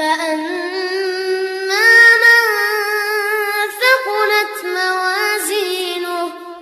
فأنت